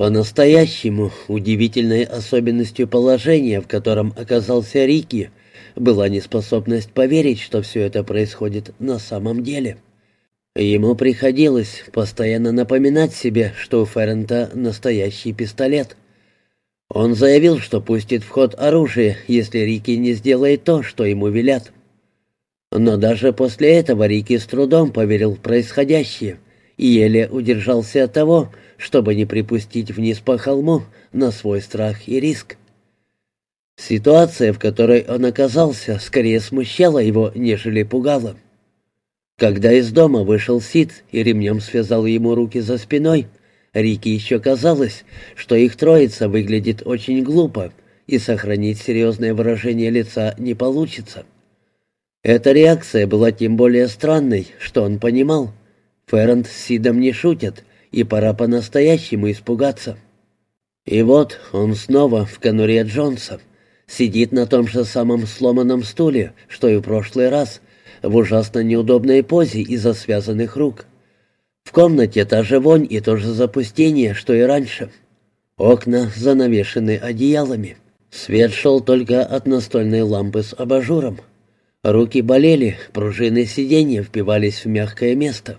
По-настоящему удивительной особенностью положения, в котором оказался Рики, была неспособность поверить, что все это происходит на самом деле. Ему приходилось постоянно напоминать себе, что у Феррента настоящий пистолет. Он заявил, что пустит в ход оружие, если Рики не сделает то, что ему велят. Но даже после этого Рики с трудом поверил в происходящее и еле удержался от того, чтобы не припустить вниз по холму на свой страх и риск. Ситуация, в которой он оказался, скорее смущала его, нежели пугала. Когда из дома вышел Сид и ремнем связал ему руки за спиной, Рики еще казалось, что их троица выглядит очень глупо, и сохранить серьезное выражение лица не получится. Эта реакция была тем более странной, что он понимал. Ферранд с Сидом не шутят, и пора по-настоящему испугаться. И вот он снова в конуре Джонса. Сидит на том же самом сломанном стуле, что и в прошлый раз, в ужасно неудобной позе из-за связанных рук. В комнате та же вонь и то же запустение, что и раньше. Окна занавешены одеялами. Свет шел только от настольной лампы с абажуром. Руки болели, пружины сиденья впивались в мягкое место.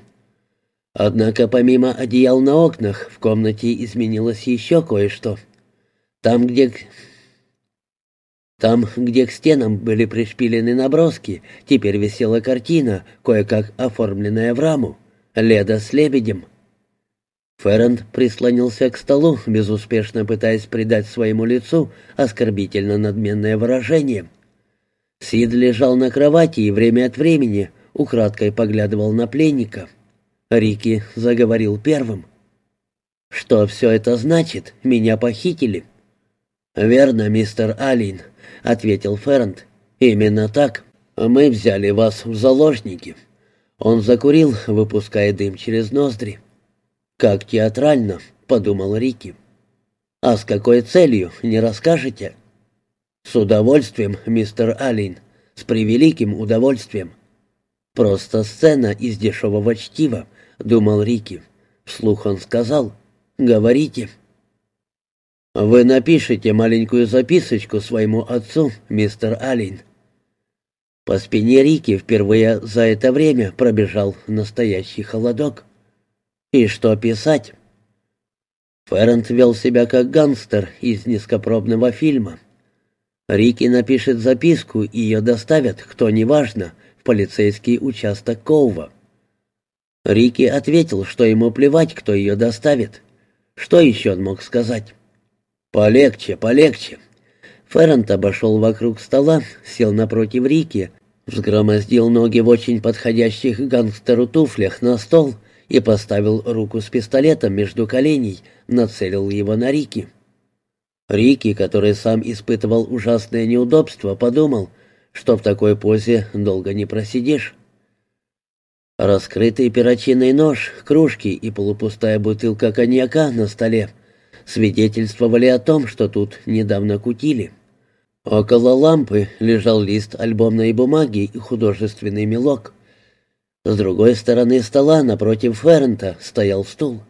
Однако помимо одеял на окнах в комнате изменилось еще кое-что. Там, где там, где к стенам были пришпилены наброски, теперь висела картина, кое-как оформленная в раму. Леда с лебедем. Ферранд прислонился к столу, безуспешно пытаясь придать своему лицу оскорбительно надменное выражение. Сид лежал на кровати и время от времени украдкой поглядывал на пленника. Рики заговорил первым. «Что все это значит? Меня похитили?» «Верно, мистер Алин», — ответил Ферранд. «Именно так. Мы взяли вас в заложники». Он закурил, выпуская дым через ноздри. «Как театрально», — подумал Рики. «А с какой целью, не расскажете?» «С удовольствием, мистер Алин, с превеликим удовольствием». «Просто сцена из дешевого чтива», — думал Рики. Вслух он сказал. «Говорите». «Вы напишите маленькую записочку своему отцу, мистер Аллен». По спине Рики впервые за это время пробежал настоящий холодок. «И что писать?» Феррент вел себя как гангстер из низкопробного фильма. Рики напишет записку, и ее доставят, кто неважно, в полицейский участок Коува. Рики ответил, что ему плевать, кто ее доставит. Что еще он мог сказать? «Полегче, полегче». Феррент обошел вокруг стола, сел напротив Рики, взгромоздил ноги в очень подходящих гангстеру туфлях на стол и поставил руку с пистолетом между коленей, нацелил его на Рики. Рики, который сам испытывал ужасное неудобство, подумал, что в такой позе долго не просидишь. Раскрытый перочинный нож, кружки и полупустая бутылка коньяка на столе — свидетельствовали о том, что тут недавно кутили. Около лампы лежал лист альбомной бумаги и художественный мелок. С другой стороны стола напротив Феррента стоял стул.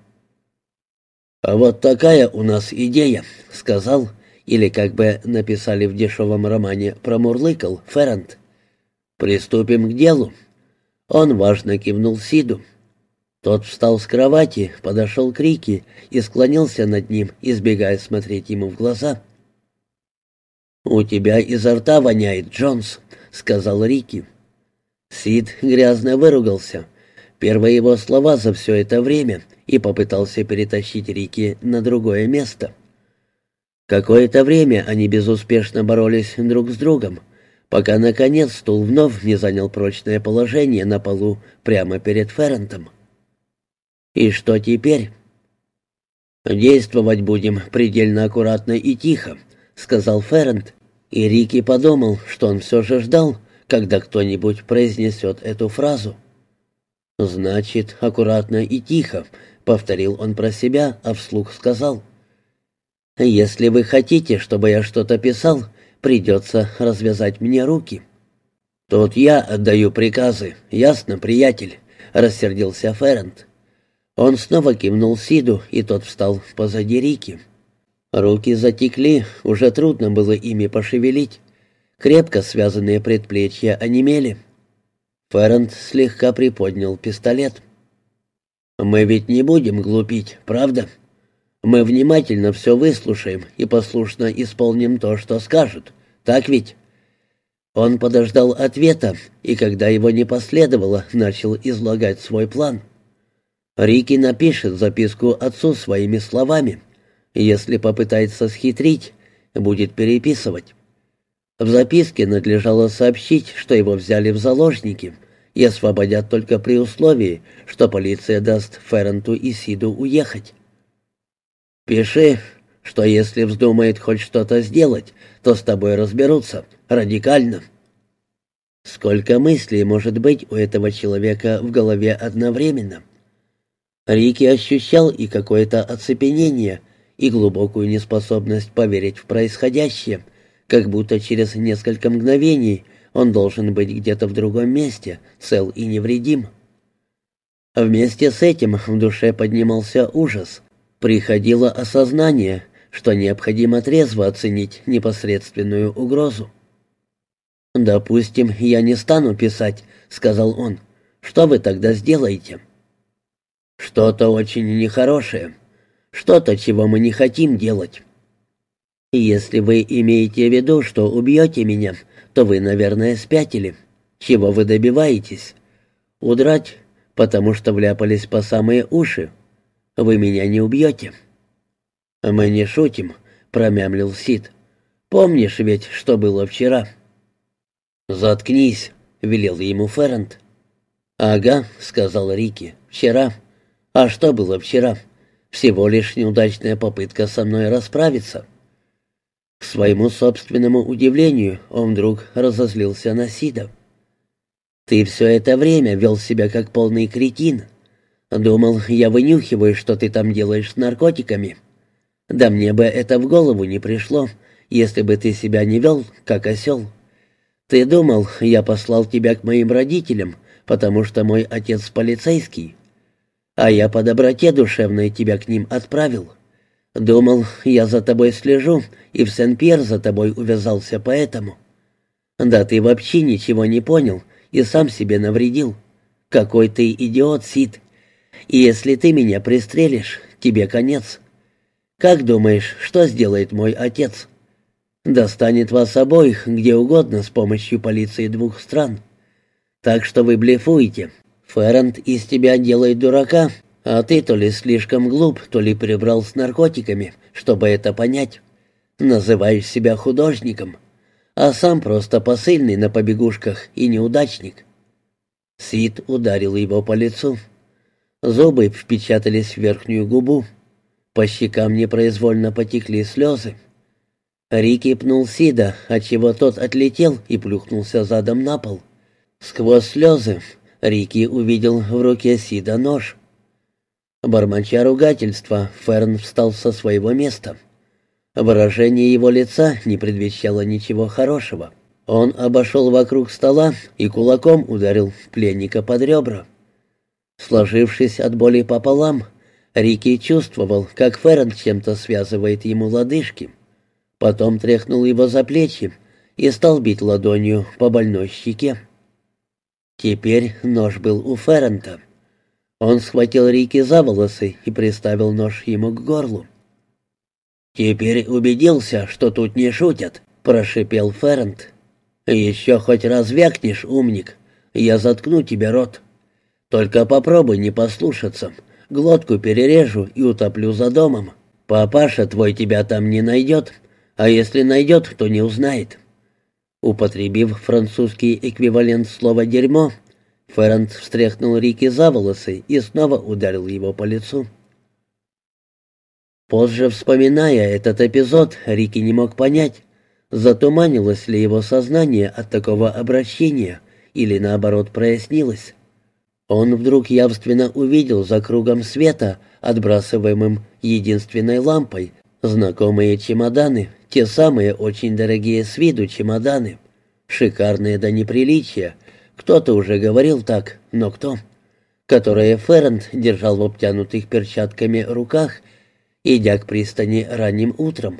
«А вот такая у нас идея», — сказал, или как бы написали в дешевом романе промурлыкал Феррент. «Приступим к делу». Он важно кивнул Сиду. Тот встал с кровати, подошел к Рике и склонился над ним, избегая смотреть ему в глаза. «У тебя изо рта воняет, Джонс», — сказал Рики. Сид грязно выругался. Первые его слова за все это время и попытался перетащить Рики на другое место. Какое-то время они безуспешно боролись друг с другом, пока, наконец, стул вновь не занял прочное положение на полу прямо перед Феррентом. «И что теперь?» «Действовать будем предельно аккуратно и тихо», — сказал Феррент, и Рики подумал, что он все же ждал, когда кто-нибудь произнесет эту фразу. «Значит, аккуратно и тихо», — повторил он про себя, а вслух сказал. «Если вы хотите, чтобы я что-то писал, придется развязать мне руки». «Тут я отдаю приказы, ясно, приятель», — рассердился Феррент. Он снова кивнул Сиду, и тот встал позади Рики. Руки затекли, уже трудно было ими пошевелить. Крепко связанные предплечья онемели. Феррент слегка приподнял пистолет. «Мы ведь не будем глупить, правда? Мы внимательно все выслушаем и послушно исполним то, что скажут. Так ведь?» Он подождал ответа, и когда его не последовало, начал излагать свой план. Рики напишет записку отцу своими словами. Если попытается схитрить, будет переписывать. В записке надлежало сообщить, что его взяли в заложники и освободят только при условии, что полиция даст Ферренту и Сиду уехать. «Пиши, что если вздумает хоть что-то сделать, то с тобой разберутся. Радикально». Сколько мыслей может быть у этого человека в голове одновременно? Рики ощущал и какое-то оцепенение, и глубокую неспособность поверить в происходящее, как будто через несколько мгновений он должен быть где-то в другом месте, цел и невредим. Вместе с этим в душе поднимался ужас. Приходило осознание, что необходимо трезво оценить непосредственную угрозу. «Допустим, я не стану писать», — сказал он. «Что вы тогда сделаете?» «Что-то очень нехорошее. Что-то, чего мы не хотим делать». «Если вы имеете в виду, что убьете меня, то вы, наверное, спятили. Чего вы добиваетесь? Удрать, потому что вляпались по самые уши. Вы меня не убьете». «Мы не шутим», — промямлил Сид. «Помнишь ведь, что было вчера?» «Заткнись», — велел ему Феррент. «Ага», — сказал Рики, — «вчера». «А что было вчера? Всего лишь неудачная попытка со мной расправиться». К своему собственному удивлению он вдруг разозлился на Сида. «Ты все это время вел себя как полный кретин. Думал, я вынюхиваю, что ты там делаешь с наркотиками. Да мне бы это в голову не пришло, если бы ты себя не вел, как осел». Ты думал, я послал тебя к моим родителям, потому что мой отец полицейский, а я по доброте душевной тебя к ним отправил. Думал, я за тобой слежу, и в Сен-Пьер за тобой увязался поэтому. Да ты вообще ничего не понял и сам себе навредил. Какой ты идиот, Сид. И если ты меня пристрелишь, тебе конец. Как думаешь, что сделает мой отец?» Достанет вас обоих где угодно с помощью полиции двух стран. Так что вы блефуете. Феррент из тебя делает дурака, а ты то ли слишком глуп, то ли прибрал с наркотиками, чтобы это понять. Называешь себя художником, а сам просто посыльный на побегушках и неудачник. Сид ударил его по лицу. Зубы впечатались в верхнюю губу. По щекам непроизвольно потекли слезы. Рики пнул Сида, отчего тот отлетел и плюхнулся задом на пол. Сквозь слезы Рики увидел в руке Сида нож. Бормоча ругательства, Ферн встал со своего места. Выражение его лица не предвещало ничего хорошего. Он обошел вокруг стола и кулаком ударил пленника под ребра. Сложившись от боли пополам, Рики чувствовал, как Ферн чем-то связывает ему лодыжки — Потом тряхнул его за плечи и стал бить ладонью по больной щеке. Теперь нож был у Феррента. Он схватил Рики за волосы и приставил нож ему к горлу. «Теперь убедился, что тут не шутят», — прошипел Феррент. «Еще хоть раз вякнешь, умник, я заткну тебе рот. Только попробуй не послушаться, глотку перережу и утоплю за домом. Папаша твой тебя там не найдет, а если найдет, то не узнает. Употребив французский эквивалент слова «дерьмо», Ферранд встряхнул Рики за волосы и снова ударил его по лицу. Позже, вспоминая этот эпизод, Рики не мог понять, затуманилось ли его сознание от такого обращения или, наоборот, прояснилось. Он вдруг явственно увидел за кругом света, отбрасываемым единственной лампой, знакомые чемоданы, те самые очень дорогие с виду чемоданы. Шикарные до неприличия. Кто-то уже говорил так, но кто? которое Феррент держал в обтянутых перчатками руках, идя к пристани ранним утром.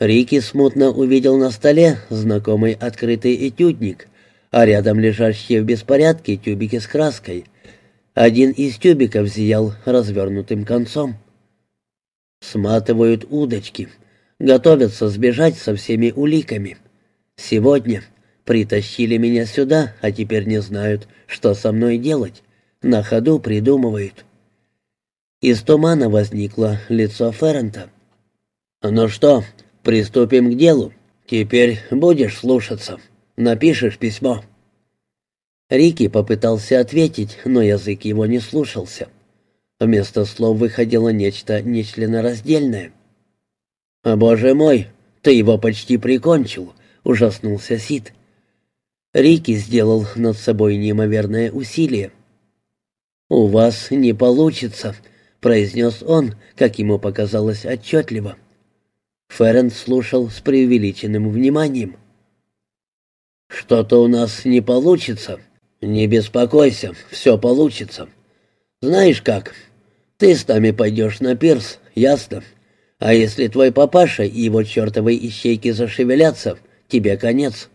Рики смутно увидел на столе знакомый открытый этюдник, а рядом лежащие в беспорядке тюбики с краской. Один из тюбиков зиял развернутым концом. Сматывают удочки, готовятся сбежать со всеми уликами. Сегодня притащили меня сюда, а теперь не знают, что со мной делать. На ходу придумывают. Из тумана возникло лицо Феррента. «Ну что, приступим к делу. Теперь будешь слушаться. Напишешь письмо». Рики попытался ответить, но язык его не слушался. Вместо слов выходило нечто нечленораздельное. «О, боже мой, ты его почти прикончил», — ужаснулся Сид. Рики сделал над собой неимоверное усилие. «У вас не получится», — произнес он, как ему показалось отчетливо. Феррен слушал с преувеличенным вниманием. «Что-то у нас не получится. Не беспокойся, все получится. Знаешь как, ты с нами пойдешь на пирс, ясно? А если твой папаша и его чертовы ищейки зашевелятся, тебе конец».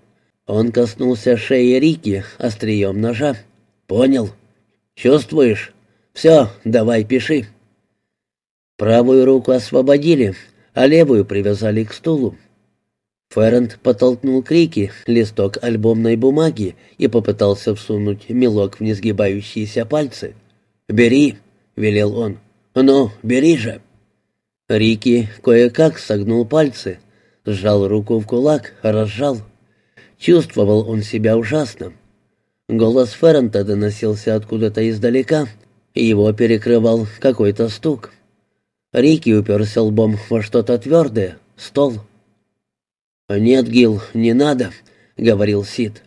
Он коснулся шеи Рики острием ножа. «Понял? Чувствуешь? Все, давай пиши». Правую руку освободили, а левую привязали к стулу. Феррент подтолкнул крики листок альбомной бумаги и попытался всунуть мелок в несгибающиеся пальцы. «Бери», — велел он. «Ну, бери же». Рики кое-как согнул пальцы, сжал руку в кулак, разжал. Чувствовал он себя ужасно. Голос Феррента доносился откуда-то издалека, и его перекрывал какой-то стук. Рики уперся лбом во что-то твердое, стол. «Нет, Гил, не надо», — говорил Сид.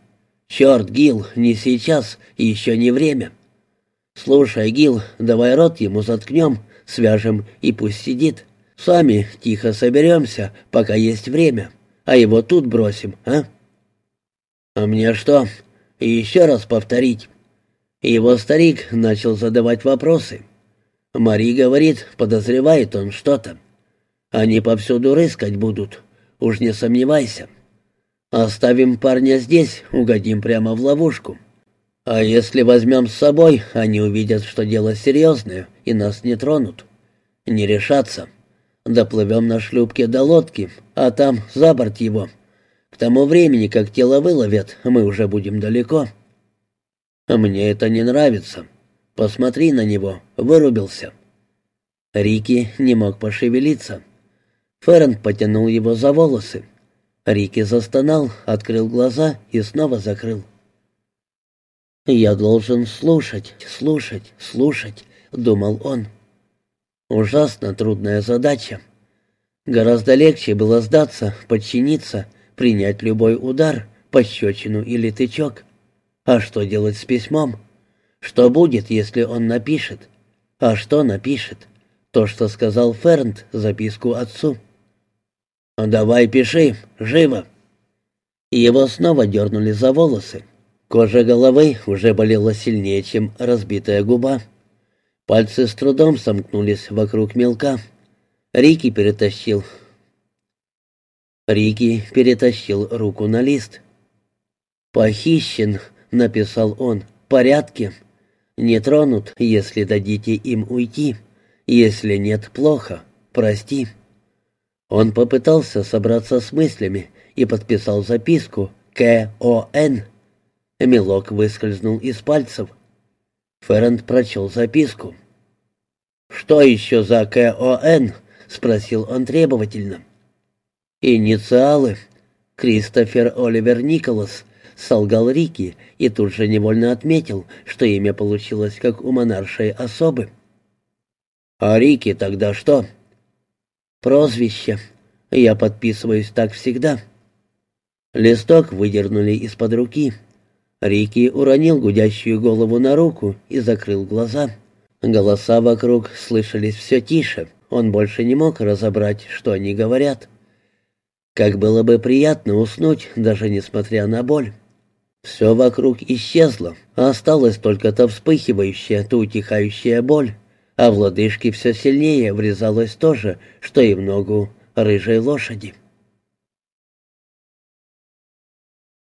«Черт, Гил, не сейчас, еще не время». «Слушай, Гил, давай рот ему заткнем, свяжем и пусть сидит. Сами тихо соберемся, пока есть время, а его тут бросим, а?» «А мне что? Еще раз повторить?» Его старик начал задавать вопросы. Мари говорит, подозревает он что-то. Они повсюду рыскать будут, уж не сомневайся. Оставим парня здесь, угодим прямо в ловушку. А если возьмем с собой, они увидят, что дело серьезное, и нас не тронут. Не решаться. Доплывем на шлюпке до лодки, а там за борт его. К тому времени, как тело выловят, мы уже будем далеко. Мне это не нравится. Посмотри на него, вырубился. Рики не мог пошевелиться. Феррен потянул его за волосы. Рики застонал, открыл глаза и снова закрыл. «Я должен слушать, слушать, слушать», — думал он. Ужасно трудная задача. Гораздо легче было сдаться, подчиниться, принять любой удар, пощечину или тычок. А что делать с письмом? Что будет, если он напишет? А что напишет? То, что сказал Фернт, записку отцу. «Давай пиши, живо!» Его снова дернули за волосы. Кожа головы уже болела сильнее, чем разбитая губа. Пальцы с трудом сомкнулись вокруг мелка. Рики перетащил. Рики перетащил руку на лист. «Похищен», — написал он, — «порядке. Не тронут, если дадите им уйти. Если нет, плохо. Прости». Он попытался собраться с мыслями и подписал записку «К.О.Н». Мелок выскользнул из пальцев. Феррент прочел записку. «Что еще за К.О.Н.?» — спросил он требовательно. «Инициалы. Кристофер Оливер Николас», — солгал Рики и тут же невольно отметил, что имя получилось как у монаршей особы. «А Рики тогда что?» Прозвище. Я подписываюсь так всегда. Листок выдернули из-под руки. Рики уронил гудящую голову на руку и закрыл глаза. Голоса вокруг слышались все тише. Он больше не мог разобрать, что они говорят. Как было бы приятно уснуть, даже несмотря на боль. Все вокруг исчезло, а осталась только то вспыхивающая, то утихающая боль, а в лодыжки все сильнее врезалось то же, что и в ногу рыжей лошади.